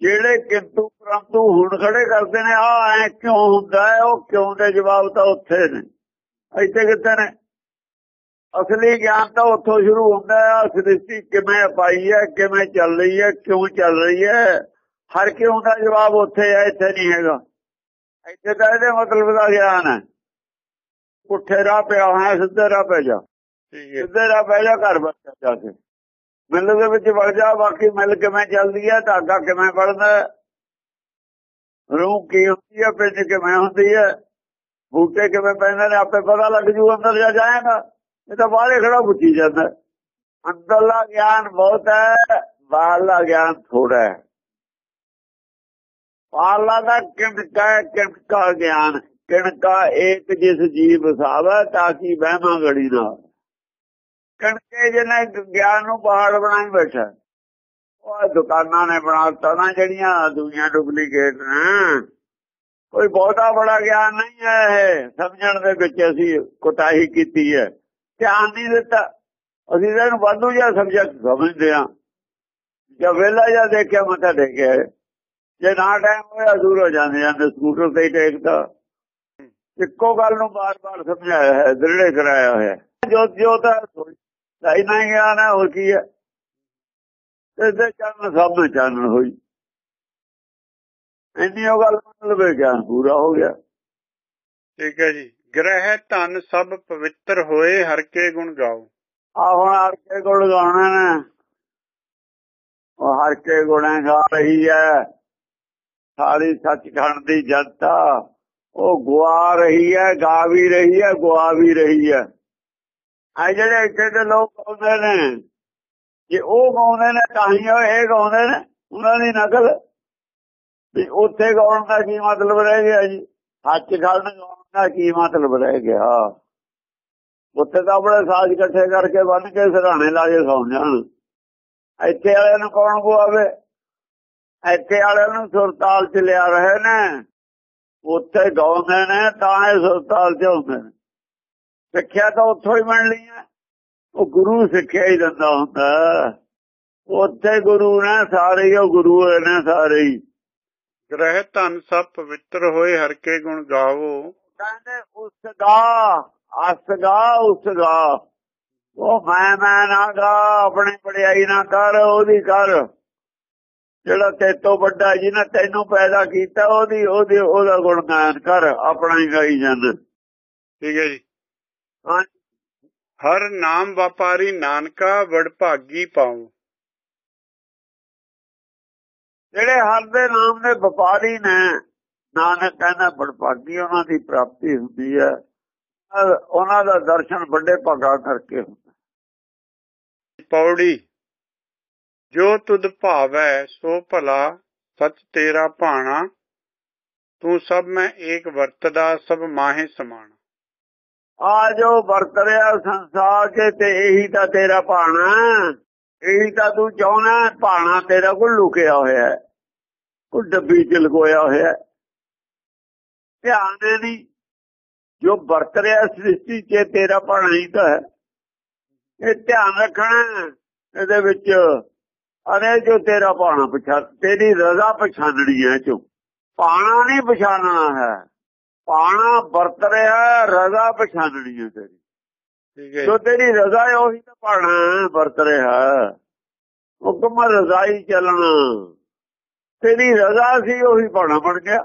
Speaker 2: ਜਿਹੜੇ ਕਿੰਤੂ ਪਰੰਤੂ ਹੁਣ ਖੜੇ ਕਰਦੇ ਨੇ ਆ ਐ ਕਿਉਂ ਹੁੰਦਾ ਹੈ ਉਹ ਕਿਉਂ ਦੇ ਜਵਾਬ ਤਾਂ ਉੱਥੇ ਨੇ। ਇੱਥੇ ਕਿੱਥੇ ਨੇ? ਅਸਲੀ ਗਿਆਨ ਤਾਂ ਉੱਥੋਂ ਸ਼ੁਰੂ ਹੁੰਦਾ ਹੈ ਸ੍ਰਿਸ਼ਟੀ ਕਿਵੇਂ ਪਾਈ ਹੈ ਕਿਵੇਂ ਚੱਲ ਰਹੀ ਹੈ ਕਿਉਂ ਚੱਲ ਰਹੀ ਹੈ? ਹਰ ਕਿਉਂ ਦਾ ਜਵਾਬ ਉੱਥੇ ਹੈ ਇੱਥੇ ਨਹੀਂ ਹੈਗਾ। ਇੱਥੇ ਤਾਂ ਇਹਦੇ ਮਤਲਬ ਦਾ ਗਿਆਨ ਹੈ। ਪੁੱਠੇ ਰਾਹ ਪਿਆ ਹੋਇਆ ਸਿੱਧੇ ਰਾਹ ਪੈ ਜਾ। ਸਿੱਧੇ ਰਾਹ ਪੈ ਜਾ ਘਰ ਬੱਚਾ ਜਾ ਕੇ। ਮਿਲ ਦੇ ਵਿੱਚ ਵੜ ਜਾ ਬਾਕੀ ਮਿਲ ਕਿਵੇਂ ਚੱਲਦੀ ਹੈ ਧਾਗਾ ਕਿਵੇਂ ਬਣਦਾ ਰੂਹ ਕੀ ਹੁੰਦੀ ਹੈ ਪਿੰਡ ਕਿਵੇਂ ਹੁੰਦੀ ਹੈ ਬੂਟੇ ਕਿਵੇਂ ਪੈਂਦੇ ਨੇ ਆਪੇ ਪਤਾ ਲੱਗ ਜੂ ਅੰਦਰ ਜਾ ਜਾਏਗਾ। ਇਹ ਤਾਂ ਬਾਹਰੇ ਖੜਾ ਪੁੱਛੀ ਜਾਂਦਾ ਅੰਦਰਲਾ ਗਿਆਨ ਬਹੁਤ ਹੈ ਬਾਹਰਲਾ ਗਿਆਨ ਥੋੜਾ ਹੈ। ਬਾਹਰਲਾ ਦਾ ਕਿਣਕਾ ਹੈ, ਕਿਣਕਾ ਗਿਆਨ ਕਿਣਕਾ ਇੱਕ ਜਿਸ ਜੀਵ ਵਸਾਵਾ ਤਾਂ ਕਿ ਵਹਿਮਾਂ ਗੜੀ ਨਾ ਕਣਕੇ ਜਿਹਨੇ ਗਿਆਨ ਨੂੰ ਪਹਾੜ ਬਣਾਈ ਬੈਠਾ। ਉਹ ਦੁਕਾਨਾਂ ਨੇ ਬਣਾਤਾ ਨਾ ਜਿਹੜੀਆਂ ਦੁਨੀਆ ਡੁਪਲੀਕੇਟ ਨੇ। ਕੋਈ ਬਹੁਤਾ ਬੜਾ ਗਿਆਨ ਨਹੀਂ ਹੈ ਸਮਝਣ ਦੇ ਵਿੱਚ ਅਸੀਂ ਕੋਤਾਹੀ ਕੀਤੀ ਹੈ। ਧਿਆਨ ਨਹੀਂ ਦਿੱਤਾ। ਅਸੀਂ ਇਹਨੂੰ ਵਾਧੂ ਜਿਹਾ ਸਬਜੈਕਟ ਸਮਝਦੇ ਹਾਂ। ਜਦ ਵੇਲਾ ਜਾਂ ਦੇਖਿਆ, ਮੱਥਾ ਟੇਕਿਆ ਜੇ ਨਾ ਟਾਈਮ ਹੋਇਆ, ਦੂਰ ਹੋ ਜਾਂਦੇ ਜਾਂਦੇ ਸਕੂਟਰ ਤੇ ਟੇਕਦਾ ਇੱਕੋ ਗੱਲ ਨੂੰ ਬਾਰ-ਬਾਰ ਸਮਝਾਇਆ ਹੈ ਦ੍ਰਿੜੇ ਕਰਾਇਆ ਹੋਇਆ। ਜੋ ਜੋਤ ਜੋਤ ਹੈ ਸਹੀ ਨਹੀਂ ਗਿਆਨ ਹੈ ਹੋਰ ਕੀ ਹੈ ਇਹਦੇ ਚੰਨ ਸਭ ਨੂੰ ਚਾਨਣ ਹੋਈ। ਇੰਨੀ ਉਹ ਗੱਲ ਮਤਲਬ ਗਿਆਨ ਪੂਰਾ ਹੋ ਗਿਆ।
Speaker 1: ਠੀਕ ਹੈ ਜੀ। ਗ੍ਰਹਿ ਧਨ ਸਭ ਪਵਿੱਤਰ ਹੋਏ ਹਰ ਕੇ ਗੁਣ ਗਾਓ।
Speaker 2: ਆ ਹੁਣ ਹਰ ਕੇ ਗੁਣ ਗਾਉਣੇ ਨੇ। ਉਹ ਹਰ ਕੇ ਗੁਣੇ ਗਾ ਰਹੀ ਹੈ। ਸਾਰੀ ਸੱਚਖੰਡ ਦੀ ਜਨਤਾ ਉਹ ਗੁਆ ਰਹੀ ਹੈ ਗਾ ਵੀ ਰਹੀ ਹੈ ਗੁਆ ਵੀ ਰਹੀ ਹੈ। ਆ ਜਿਹੜੇ ਇੱਥੇ ਦੇ ਲੋਕ ਗਾਉਂਦੇ ਨੇ, ਜੇ ਉਹ ਗਾਉਂਦੇ ਨੇ ਤਾਂ ਹੀ ਉਹ ਇਹ ਗਾਉਂਦੇ ਨੇ, ਉਹਨਾਂ ਦੀ ਨਕਲ। ਵੀ ਉੱਥੇ ਗਾਉਣ ਦਾ ਕੀ ਮਤਲਬ ਰਹਿ ਗਿਆ ਜੀ? ਹੱਥ ਖੜਨ ਗਾਉਣ ਦਾ ਕੀ ਮਤਲਬ ਰਹਿ ਗਿਆ? ਉੱਥੇ ਤਾਂ ਆਪਣੇ ਸਾਜ਼ ਇਕੱਠੇ ਕਰਕੇ ਬੰਨ ਕੇ ਸਰਾਣੇ ਲਾ ਕੇ ਸੌਂ ਜਾਣ। ਇੱਥੇ ਵਾਲਿਆਂ ਨੂੰ ਕੌਣ ਬੁਆਵੇ ਇੱਥੇ ਵਾਲਿਆਂ ਨੂੰ ਸੁਰਤਾਲ ਚ ਲਿਆ ਰਹੇ ਨੇ। ਉੱਥੇ ਗਾਉਂਦੇ ਨੇ ਤਾਂ ਇਹ ਸੁਰਤਾਲ ਚ ਹੁੰਦੇ ਨੇ। ਸਿੱਖਿਆ ਤਾਂ ਉੱਥੋਂ ਹੀ ਮਿਲਣੀ ਹੈ। ਉਹ ਗੁਰੂ ਸਿੱਖਿਆ ਹੀ ਦਿੰਦਾ ਹੁੰਦਾ। ਉੱਥੇ ਗੁਰੂ ਨੇ ਸਾਰੇ ਉਹ ਗੁਰੂ ਨੇ ਸਾਰੇ ਹੀ।
Speaker 1: ਗ੍ਰਹਿ ਧਨ ਸਭ ਪਵਿੱਤਰ ਹੋਏ ਹਰ ਕੇ ਗੁਣ ਗਾਵੋ।
Speaker 2: ਕਹਿੰਦੇ ਉਸ ਦਾ ਅਸਗਾ ਉਸ ਦਾ ਉਹ ਮੈਂ ਮੈਂ ਨਾ ਗਾ ਆਪਣੀ ਪੜਾਈ ਨਾ ਕਰ ਉਹਦੀ ਕਰ। ਜਿਹੜਾ ਤੇਤੋਂ ਵੱਡਾ ਜਿਹਨੇ ਤੈਨੂੰ ਪੈਦਾ ਕੀਤਾ ਉਹਦੀ ਉਹਦੀ ਉਹਦਾ ਗੁਣਗਾਨ ਕਰ ਆਪਣਾ ਹੀ ਗਾਈ ਜਾਂਦਾ।
Speaker 1: ਠੀਕ ਹੈ ਜੀ। ਹਰ ਨਾਮ ਵਪਾਰੀ ਨਾਨਕਾ ਵਡਭਾਗੀ ਪਾਉ।
Speaker 2: ਜਿਹੜੇ ਹਰ ਦੇ ਨਾਮ ਦੇ ਵਪਾਰੀ ਨੇ, ਨਾਨਕ ਕਹਿੰਦਾ ਬੜਭਾਗੀ ਉਹਨਾਂ ਦੀ ਪ੍ਰਾਪਤੀ ਹੁੰਦੀ ਹੈ। ਅਹ ਉਹਨਾਂ ਦਾ ਦਰਸ਼ਨ ਵੱਡੇ ਭਾਗਾ ਕਰਕੇ ਹੁੰਦਾ
Speaker 1: ਪੌੜੀ, ਜੋ ਤੁਧ ਭਾਵੈ, ਸੋ ਭਲਾ ਸਚ ਤੇਰਾ ਭਾਣਾ। ਤੂੰ ਸਭ ਮੈਂ ਏਕ ਵਰਤਦਾ, ਸਭ ਮਾਹੇ ਸਮਾਨ
Speaker 2: ਆ ਜੋ ਵਰਤ ਰਿਹਾ ਸੰਸਾਰ 'ਚ ਤੇ ਇਹੀ ਤਾਂ ਤੇਰਾ ਭਾਣਾ ਇਹੀ ਤਾਂ ਤੂੰ ਚਾਹਣਾ ਭਾਣਾ ਤੇਰਾ ਕੋਲ ਲੁਕਿਆ ਹੋਇਆ ਹੈ। ਕੋਈ ਡੱਬੀ 'ਚ ਲਗੋਇਆ ਹੋਇਆ ਧਿਆਨ ਦੇ ਨਹੀਂ, ਜੋ ਵਰਤ ਰਿਹਾ ਸ੍ਰਿਸ਼ਟੀ 'ਚ ਤੇਰਾ ਭਾਣਾ ਹੀ ਤਾਂ ਹੈ। ਇਹ ਧਿਆਨ ਰੱਖਣਾ ਇਹਦੇ ਵਿੱਚ ਅਰੇ ਜੋ ਤੇਰਾ ਭਾਣਾ ਪਛਾਣ, ਤੇਰੀ ਰਜ਼ਾ ਪਛਾਣਣੀ ਹੈ ਚੋ ਭਾਣਾ ਨਹੀਂ ਪਛਾਣਨਾ ਹੈ। ਪਾਣਾ ਵਰਤ ਰਿਹਾ ਰਜ਼ਾ ਪਛਾਣਣੀ ਹੈ ਤੇਰੀ।
Speaker 1: ਠੀਕ ਹੈ
Speaker 2: ਜੋ। ਤੇਰੀ ਰਜ਼ਾ ਹੈ ਉਹੀ ਤਾਂ ਪਾਣਾ ਵਰਤ ਰਿਹਾ ਹੁਕਮ ਰਜ਼ਾਈ ਚੱਲਣਾ। ਤੇਰੀ ਰਜ਼ਾ ਸੀ ਉਹੀ ਪਾਣਾ ਬਣ ਗਿਆ।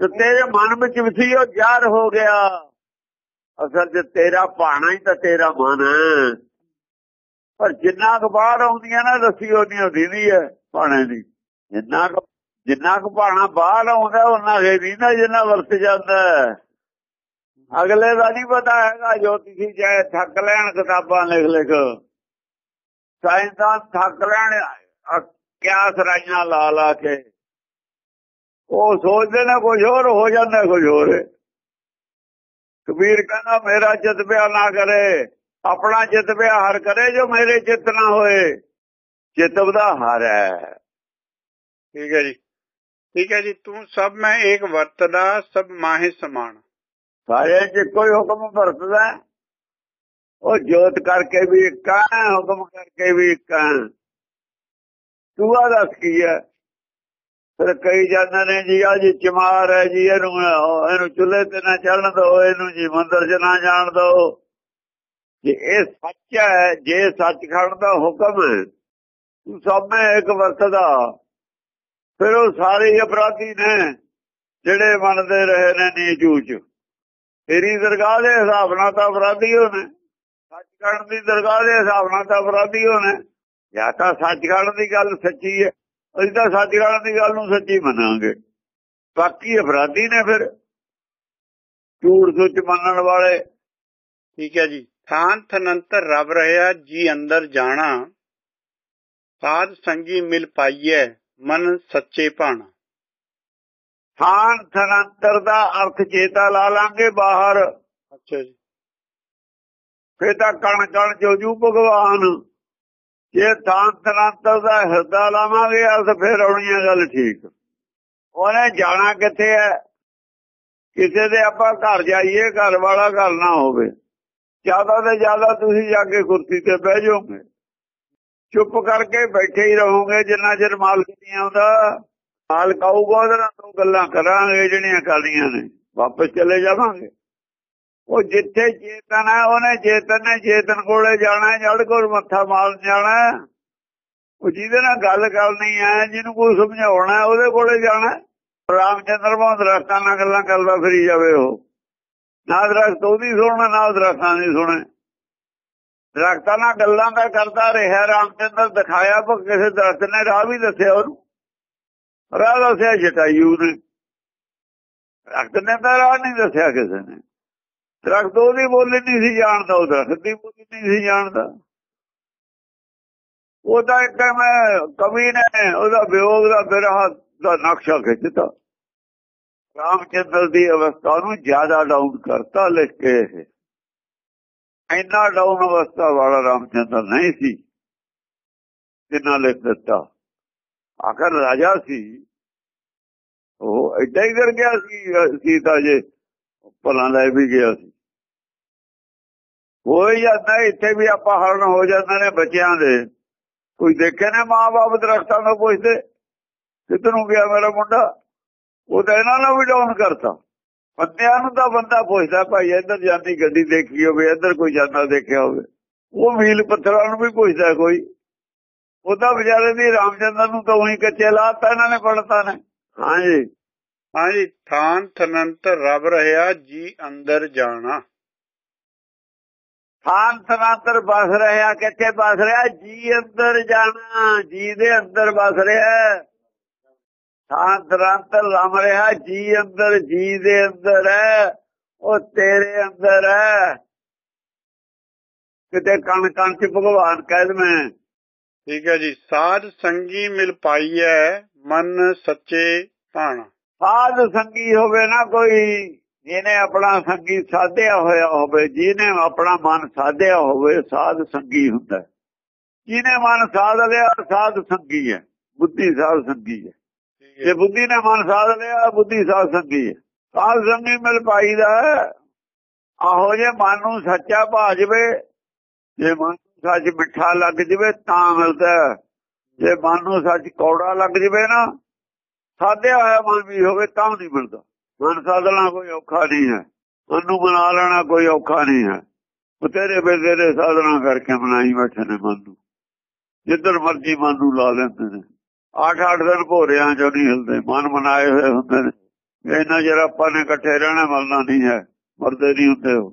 Speaker 2: ਤੇ ਤੇਰੇ ਮਨ ਵਿੱਚ ਵੀ ਉਹ ਜ਼ਾਹਰ ਹੋ ਗਿਆ। ਅਸਲ 'ਚ ਤੇਰਾ ਪਾਣਾ ਹੀ ਤਾਂ ਤੇਰਾ ਮਨ ਹੈ। ਪਰ ਜਿੰਨਾ ਬਾਹਰ ਆਉਂਦੀਆਂ ਨਾ ਰੱਸੀ ਉਹਦੀਆਂ ਦੀਦੀ ਹੈ ਪਾਣੇ ਦੀ। ਜਿੰਨਾ ਜਿੰਨਾ ਕੁ ਭਾਣਾ ਬਾਹਰ ਆਉਂਦਾ ਉਹਨਾਂ ਦੇ ਨਾ ਜਿੰਨਾ ਵਰਤ ਜਾਂਦਾ ਅਗਲੇ ਦਾ ਨਹੀਂ ਪਤਾ ਹੈਗਾ, ਜੋ ਤੁਸੀਂ ਚਾਹੇ ਥੱਕ ਲੈਣ ਕਿਤਾਬਾਂ ਲਿਖ ਲਿਖ। ਸਾਇੰਸਦਾਨ ਥੱਕ ਲੈਣ ਅ- ਕਿਆਸ ਲਾ ਲਾ ਕੇ। ਉਹ ਸੋਚਦੇ ਨੇ ਕੁਝ ਹੋਰ, ਹੋ ਜਾਂਦਾ ਕੁਝ ਹੋਰ। ਕਬੀਰ ਕਹਿੰਦਾ, ਮੇਰਾ ਚਿੱਤ ਪਿਆ ਨਾ ਕਰੇ। ਆਪਣਾ ਚਿੱਤ ਪਿਆ ਹਰ ਕਰੇ, ਜੋ ਮੇਰੇ ਚਿੱਤ ਨਾ ਹੋਏ। ਚਿੱਤ ਦਾ ਹਰ ਹੈ।
Speaker 1: ਠੀਕ ਹੈ ਜੀ। ਠੀਕ ਹੈ ਜੀ, ਤੂੰ ਸਭ ਮੈਂ ਏਕ ਵਰਤਦਾ, ਸਭ ਮਾਹੇ ਸਮਾਨ।
Speaker 2: ਸਾਰੇ ਚ ਕੋਈ ਹੁਕਮ ਵਰਤਦਾ ਉਹ ਜੋਤ ਕਰਕੇ ਵੀ ਇੱਕ ਹੁਕਮ ਕਰਕੇ ਵੀ ਇੱਕ ਤੂੰ ਆ ਦੱਸ ਕੀ ਹੈ? ਫਿਰ ਕਈ ਜਾਂਦੇ ਨੇ ਜੀ ਆ ਜੀ ਚਮਾਰ ਹੈ ਜੀ, ਇਹਨੂੰ ਇਹਨੂੰ ਚੁੱਲ੍ਹੇ ਤੇ ਨਾ ਚੜਨ ਦੋ, ਇਹਨੂੰ ਜੀ ਮੰਦਰ ਚ ਨਾ ਜਾਣ ਦੋ। ਜੇ ਇਹ ਸੱਚ ਹੈ, ਜੇ ਸੱਚਖੰਡ ਦਾ ਹੁਕਮ ਤੂੰ ਸਭ ਮੈਂ ਇੱਕ ਵਰਤਦਾ। ਫਿਰ ਉਹ ਸਾਰੇ ਹੀ ਅਪਰਾਧੀ ਨੇ, ਜਿਹੜੇ ਮੰਨਦੇ ਰਹੇ ਨੇ ਨੀਚੂਚ ਤੇਰੀ ਦਰਗਾਹ ਦੇ ਹਿਸਾਬ ਨਾਲ ਤਾਂ ਅਪਰਾਧੀ ਹੋਣੇ ਸੱਚਖੰਡ ਦੀ ਦਰਗਾਹ ਦੇ ਹਿਸਾਬ ਨਾਲ ਤਾਂ ਅਪਰਾਧੀ ਹੋਣੇ ਜਾਂ ਤਾਂ ਸੱਚਖੰਡ ਦੀ ਗੱਲ ਸੱਚੀ ਹੈ, ਅਸੀਂ ਤਾਂ ਸੱਚਖੰਡ ਦੀ ਗੱਲ ਨੂੰ ਸੱਚੀ ਮੰਨਾਂਗੇ। ਬਾਕੀ ਅਪਰਾਧੀ ਨੇ ਫਿਰ। ਝੂਠ ਸੱਚ ਮੰਨਣ ਵਾਲੇ।
Speaker 1: ਠੀਕ ਹੈ ਜੀ। ਥਾਨ ਥਨੰਤਰ ਰਬ ਰਹਾ, ਜੀ ਅੰਦਰ ਜਾਣਾ। ਸਾਧ ਸੰਗੀ ਮਿਲ ਪਾਈਐ। ਮਨ ਸੱਚੇ ਭਾਣਾ।
Speaker 2: ਥਾਨ ਥਨੰਤਰ ਦਾ ਅਰਥ ਚੇਤਾ ਲਾ ਲਾਂਗੇ ਬਾਹਰ।
Speaker 1: ਅੱਛਾ ਜੀ।
Speaker 2: ਫੇਰ ਤਾਂ ਕਣ ਕਣ ਜੋਜੂ ਭਗਵਾਨ। ਜੇ ਥਾਨ ਥਨੰਤਰ ਦਾ ਹਿਰਦਾ ਲਾਵਾਂਗੇ ਅਰਥ ਫੇਰ ਆਉਣੀ ਹੈ ਗੱਲ ਠੀਕ। ਉਹਨੇ ਜਾਣਾ ਕਿੱਥੇ ਹੈ? ਕਿਸੇ ਦੇ ਆਪਾਂ ਘਰ ਜਾਈਏ ਘਰ ਵਾਲਾ ਘਰ ਨਾ ਹੋਵੇ। ਜ਼ਿਆਦਾ ਤੇ ਜ਼ਿਆਦਾ ਤੁਸੀਂ ਜਾ ਕੇ ਕੁਰਸੀ ਤੇ ਬਹਿ ਜਾਓਗੇ। ਚੁੱਪ ਕਰਕੇ ਬੈਠੇ ਹੀ ਰਹੋਗੇ, ਜਿੰਨਾ ਚਿਰ ਮਾਲਕ ਨਹੀਂ ਆਉਂਦਾ। ਮਾਲਕ ਆਊਗਾ, ਉਹਦੇ ਨਾਲ ਦੋ ਗੱਲਾਂ ਕਰਾਂਗੇ, ਜਿਹੜੀਆਂ ਕਰਨੀਆਂ ਨੇ। ਵਾਪਸ ਚਲੇ ਜਾਵਾਂਗੇ। ਉਹ ਜਿੱਥੇ ਚੇਤਨ ਹੈ, ਉਹਨੇ ਚੇਤਨ ਨੇ ਚੇਤਨ ਕੋਲੇ ਜਾਣਾ ਜੜ ਕੋਲ ਮੱਥਾ ਮਾਰਨ ਜਾਣਾ ਉਹ ਜਿਹਦੇ ਨਾਲ ਗੱਲ ਕਰਨੀ ਹੈ, ਜਿਹਨੂੰ ਕੋਈ ਸਮਝਾਉਣਾ ਉਹਦੇ ਕੋਲੇ ਜਾਣਾ ਰਾਮਚੰਦਰ ਮੋਹਨ ਦਰਖਤਾਂ ਨਾਲ ਗੱਲਾਂ ਕਰਦਾ ਫਿਰੀ ਜਾਵੇ ਉਹ। ਨਾ ਦਰਖਤ ਉਹਦੀ ਸੁਣਨਾ, ਨਾ ਦਰਖਤਾਂ ਦੀ ਸੁਣੇ ਦਰਖਤਾਂ ਨਾਲ ਗੱਲਾਂ ਦਾ ਕਰਦਾ ਰਿਹਾ, ਰਾਮਚੰਦਰ ਦਿਖਾਇਆ, ਪਰ ਕਿਸੇ ਦਰਖਤ ਨੇ ਰਾਹ ਵੀ ਦੱਸਿਆ ਉਹਨੂੰ। ਰਾਹ ਦੱਸਿਆ ਜਟਾਯੂ ਨੇ। ਦਰਖਤ ਨੇ ਤਾਂ ਰਾਹ ਨਹੀਂ ਦੱਸਿਆ ਕਿਸੇ ਨੇ। ਦਰਖਤ ਉਹਦੀ ਬੋਲੀ ਨਹੀਂ ਸੀ ਜਾਣਦਾ, ਉਹ ਦਰਖਤ ਦੀ ਬੋਲੀ ਨਹੀਂ ਸੀ ਜਾਣਦਾ। ਉਹਦਾ ਇੱਕ ਮੈਂ, ਕਵੀ ਨੇ ਉਹਦਾ ਵਿਯੋਗ ਦਾ ਬਿਰਹਾ ਦਾ ਨਕਸ਼ਾ ਖਿੱਚਤਾ। ਰਾਮਚੰਦਰ ਦੀ ਅਵਸਥਾ ਨੂੰ ਜ਼ਿਆਦਾ ਡਾਊਨ ਕਰਤਾ ਲਿਖ ਕੇ ਇਹ ਇੰਨਾ ਡਾਊਨ ਅਵਸਥਾ ਵਾਲਾ ਰਾਮਚੰਦਰ ਨਹੀਂ ਸੀ ਜਿੰਨਾ ਲਿਖ ਦਿੱਤਾ। ਆਖਰ ਰਾਜਾ ਸੀ, ਉਹ ਏਦਾਂ ਹੀ ਕਰ ਗਿਆ ਸੀ ਸੀਤਾ ਜੇ ਭਲਾ ਲੈ ਵੀ ਗਿਆ ਸੀ। ਕੋਈ ਹੀ ਜਾਂਦਾ ਇੱਥੇ ਵੀ ਆਪਾਂ ਹਰਨ ਹੋ ਜਾਂਦੇ ਨੇ ਬੱਚਿਆਂ ਦੇ। ਕੋਈ ਦੇਖੇ ਨੇ ਮਾਂ-ਬਾਪ ਦਰਖਤਾਂ ਨੂੰ ਪੁੱਛਦੇ, ਕਿੱਧਰ ਨੂੰ ਗਿਆ ਮੇਰਾ ਮੁੰਡਾ? ਉਹ ਤਾਂ ਇਹਨਾਂ ਨੂੰ ਵੀ ਡਾਊਨ ਕਰਤਾ। ਬੰਦਿਆਂ ਨੂੰ ਤਾਂ ਬੰਦਾ ਪੁੱਛਦਾ ਭਾਈ ਇੱਧਰ ਜਾਂਦੀ ਗੱਡੀ ਦੇਖੀ ਹੋਵੇ ਇੱਧਰ ਕੋਈ ਜਾਂਦਾ ਦੇਖਿਆ ਹੋਵੇ। ਉਹ ਮੀਲ ਪੱਥਰਾਂ ਨੂੰ ਵੀ ਪੁੱਛਦਾ ਕੋਈ। ਉਹਦਾ ਵਿਚਾਰੇ ਦੀ ਰਾਮਚੰਦਰ ਨੂੰ ਤਾਂ ਉਹੀ ਕੱਚੇ ਲਾਤਾ ਇਹਨਾਂ ਨੇ ਪੜਤਾ ਨੇ। ਹਾਂਜੀ।
Speaker 1: ਹਾਂਜੀ ਥਾਨ ਥਨੰਤ ਰਬ ਰਹਾ ਜੀ ਅੰਦਰ ਜਾਣਾ।
Speaker 2: ਥਾਨ ਤਨਾਂਤਰ ਬਸ ਰਿਹਾ ਕਿੱਥੇ ਬਸ ਰਿਹਾ? ਜੀ ਅੰਦਰ ਜਾਣਾ ਜੀ ਦੇ ਅੰਦਰ ਬਸ ਰਿਹਾ। ਥਾਨ ਤਨਾਂਤਰ ਰਮ ਰਿਹਾ ਜੀ ਅੰਦਰ ਜੀ ਦੇ ਅੰਦਰ ਹੈ ਉਹ ਤੇਰੇ ਅੰਦਰ ਹੈ। ਕਿਤੇ ਕਣ ਕਣ ਚ ਭਗਵਾਨ ਕਹਿ ਮੈਂ
Speaker 1: ਠੀਕ ਹੈ ਜੀ ਸਾਧ ਸੰਗੀ ਮਿਲ ਪਾਈਐ ਮਨ ਸੱਚੇ ਭਾਣਾ
Speaker 2: ਸਾਧ ਸੰਗੀ ਹੋਵੇ ਨਾ ਕੋਈ ਜਿਹਨੇ ਆਪਣਾ ਸੰਗੀ ਸਾਧਿਆ ਹੋਇਆ ਹੋਵੇ ਜਿਹਨੇ ਆਪਣਾ ਮਨ ਸਾਧਿਆ ਹੋਵੇ ਸਾਧ ਸੰਗੀ ਹੁੰਦਾ। ਜਿਹਨੇ ਮਨ ਸਾਧ ਲਿਆ ਸਾਧ ਸੰਗੀ ਹੈ ਬੁੱਧੀ ਸਾਧ ਸੰਗੀ ਹੈ
Speaker 1: ਹੈ।
Speaker 2: ਜੇ ਬੁੱਧੀ ਨੇ ਮਨ ਸਾਧ ਲਿਆ, ਬੁੱਧੀ ਸਾਧ ਸੰਗੀ। ਹੈ ਸਾਧ ਸੰਗੀ ਮਿਲ ਪਾਈਦਾ ਆਹੋ ਜੇ ਮਨ ਨੂੰ ਸੱਚਾ ਭਾ ਜੇ ਮਨ ਸੱਚ ਮਿੱਠਾ ਲੱਗ ਜਵੇ ਤਾਂ ਮਿਲਦਾ ਜੇ ਮਨ ਨੂੰ ਸੱਚ ਕੌੜਾ ਲੱਗ ਜਵੇ ਨਾ, ਸਾਧਿਆ ਹੋਇਆ ਮਨ ਵੀ ਹੋਵੇ ਤਾਂ ਨਹੀਂ ਮਿਲਦਾ। ਮਨ ਸਾਧਣਾ ਕੋਈ ਔਖਾ ਨਹੀਂ ਹੈ। ਮਨ ਨੂੰ ਬਣਾ ਲੈਣਾ ਕੋਈ ਔਖਾ ਨਹੀਂ ਹੈ। ਬਤੇਰੇ ਬੇਦੇਰੇ ਸਾਧਨਾ ਕਰਕੇ ਬਣਾਈ ਬੈਠੇ ਨੇ ਮਨ ਨੂੰ। ਜਿੱਧਰ ਮਰਜ਼ੀ ਮਨ ਨੂੰ ਲਾ ਲੈਂਦੇ ਨੇ। ਅੱਠ ਅੱਠ ਦਿਨ ਭੋਰਿਆਂ ਚੋਂ ਨਹੀਂ ਹਿਲਦੇ ਮਨ ਬਣਾਏ ਹੋਏ ਹੁੰਦੇ ਨੇ। ਇਹਨਾਂ ਜਿਹੜਾ ਆਪਾਂ ਨੇ ਇਕੱਠੇ ਰਹਿਣਾ ਮਰਨਾ ਨਹੀਂ ਹੈ ਮਰਦੇ ਨਹੀਂ ਹੁੰਦੇ ਉਹ।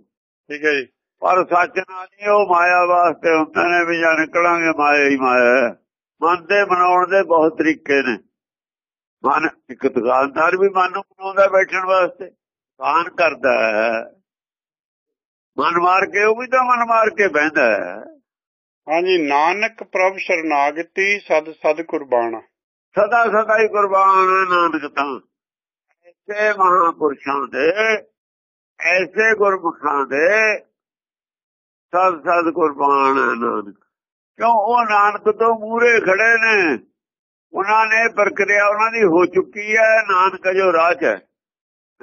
Speaker 1: ਠੀਕ ਹੈ ਜੀ।
Speaker 2: ਪਰ ਸੱਚ ਨਾਲ ਨਹੀਂ ਉਹ ਮਾਇਆ ਵਾਸਤੇ ਹੁੰਦੇ ਨੇ ਵੀ ਜਾਂ ਨਿਕਲਾਂਗੇ ਮਾਇਆ ਹੀ ਮਾਇਆ ਮਨ ਦੇ ਬਣਾਉਣ ਦੇ ਬਹੁਤ ਤਰੀਕੇ ਨੇ। ਮਨ ਇੱਕ ਦੁਕਾਨਦਾਰ ਵੀ ਮਨ ਨੂੰ ਬਣਾਉਂਦਾ ਬੈਠਣ ਵਾਸਤੇ ਕਾਨ ਕਰਦਾ ਹੈ। ਮਨ ਮਾਰ ਕੇ ਉਹ ਵੀ ਤਾਂ ਮਨ ਮਾਰ ਕੇ ਬਹਿੰਦਾ ਹੈ।
Speaker 1: ਹਾਂਜੀ ਨਾਨਕ ਪ੍ਰਭ ਸ਼ਰਨਾਗਤੀ ਸਦ ਸਦ ਕੁਰਬਾਨਾ।
Speaker 2: ਸਦਾ ਸਦਾ ਹੀ ਕੁਰਬਾਨ ਹੈ ਨਾਨਕ ਤਾਂ। ਐਸੇ ਮਹਾਪੁਰਸ਼ਾਂ ਦੇ, ਐਸੇ ਗੁਰਮੁਖਾਂ ਦੇ ਸਦ ਸਦ ਕੁਰਬਾਨ ਨਾਨਕ। ਕਿਉਂ? ਉਹ ਨਾਨਕ ਤੋਂ ਮੂਰੇ ਖੜੇ ਨੇ। ਉਹਨਾਂ ਨੇ ਪ੍ਰਕਿਰਿਆ ਉਹਨਾਂ ਦੀ ਹੋ ਚੁੱਕੀ ਹੈ। ਨਾਨਕ ਜੋ ਰਾਹ 'ਚ ਹੈ।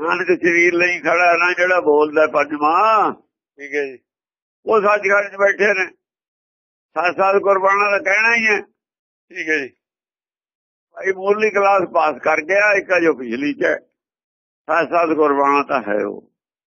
Speaker 2: ਨਾਨਕ ਸਰੀਰ ਲਈ ਖੜਾ ਨਾ, ਜਿਹੜਾ ਬੋਲਦਾ ਪੰਜਵਾਂ।
Speaker 1: ਠੀਕ ਹੈ ਜੀ।
Speaker 2: ਉਹ ਸੱਚਖੰਡ 'ਚ ਬੈਠੇ ਨੇ। ਸੱਤ ਸਾਲ ਕੁਰਬਾਨਾ ਦਾ ਕਹਿਣਾ ਹੀ ਹੈ।
Speaker 1: ਠੀਕ ਹੈ ਜੀ।
Speaker 2: ਭਾਈ ਮੂਰਲੀ ਕਲਾਸ ਪਾਸ ਕਰ ਗਿਆ, ਇੱਕ ਜੋ ਪਿਛਲੀ ਚ ਹੈ। ਸੱਤ ਸਾਲ ਤਾਂ ਹੈ ਉਹ